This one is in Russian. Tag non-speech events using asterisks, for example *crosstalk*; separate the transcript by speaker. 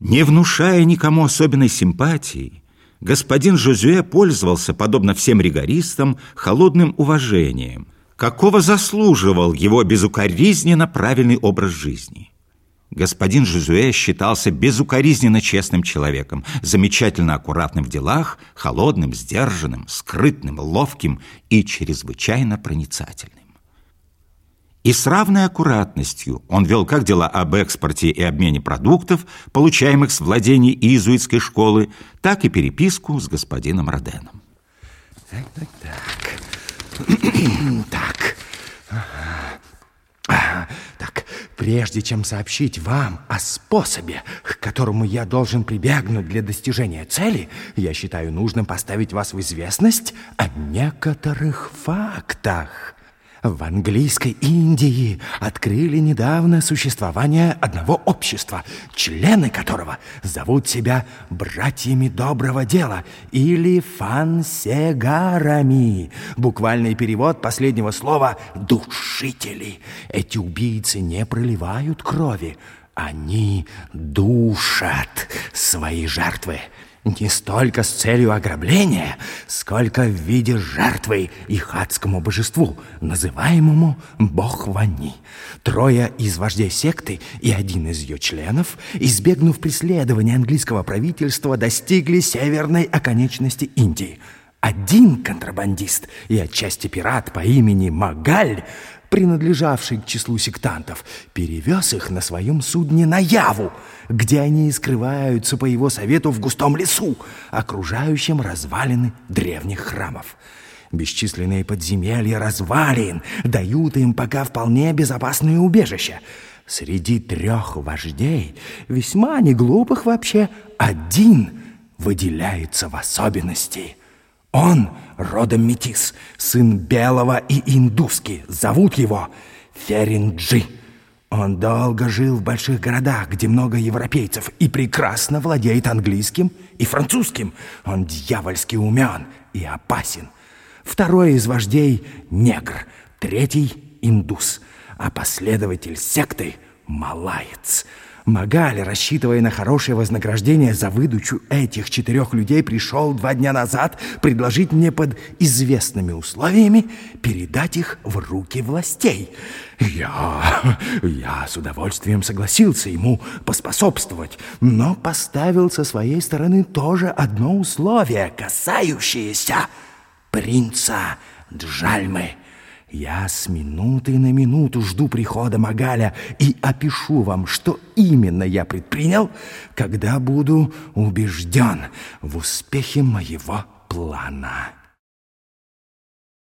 Speaker 1: Не внушая никому особенной симпатии, господин Жозуэ пользовался, подобно всем ригористам, холодным уважением, какого заслуживал его безукоризненно правильный образ жизни. Господин Жозуэ считался безукоризненно честным человеком, замечательно аккуратным в делах, холодным, сдержанным, скрытным, ловким и чрезвычайно проницательным. И с равной аккуратностью он вел как дела об экспорте и обмене продуктов, получаемых с владений иезуитской школы, так и переписку с господином Роденом.
Speaker 2: Так, так, так. *clears throat* так. Так, прежде чем сообщить вам о способе, к которому я должен прибегнуть для достижения цели, я считаю нужным поставить вас в известность о некоторых фактах. В английской Индии открыли недавно существование одного общества, члены которого зовут себя братьями доброго дела или фансегарами. Буквальный перевод последнего слова «душители». Эти убийцы не проливают крови, они душат свои жертвы не столько с целью ограбления, сколько в виде жертвы их адскому божеству, называемому Бог Вани. Трое из вождей секты и один из ее членов, избегнув преследования английского правительства, достигли северной оконечности Индии. Один контрабандист и отчасти пират по имени Магаль принадлежавший к числу сектантов, перевез их на своем судне на Яву, где они скрываются по его совету в густом лесу, окружающем развалины древних храмов. Бесчисленные подземелья развалин дают им пока вполне безопасное убежище. Среди трех вождей, весьма неглупых вообще, один выделяется в особенности – он родом метис, сын белого и индуски. Зовут его Феринджи. Он долго жил в больших городах, где много европейцев, и прекрасно владеет английским и французским. Он дьявольски умен и опасен. Второй из вождей — негр, третий — индус, а последователь секты — малаец — Магаль, рассчитывая на хорошее вознаграждение за выдачу этих четырех людей, пришел два дня назад предложить мне под известными условиями передать их в руки властей. Я, я с удовольствием согласился ему поспособствовать, но поставил со своей стороны тоже одно условие, касающееся принца Джальмы. Я с минуты на минуту жду прихода Магаля и опишу вам, что именно я предпринял, когда буду убежден в успехе моего плана.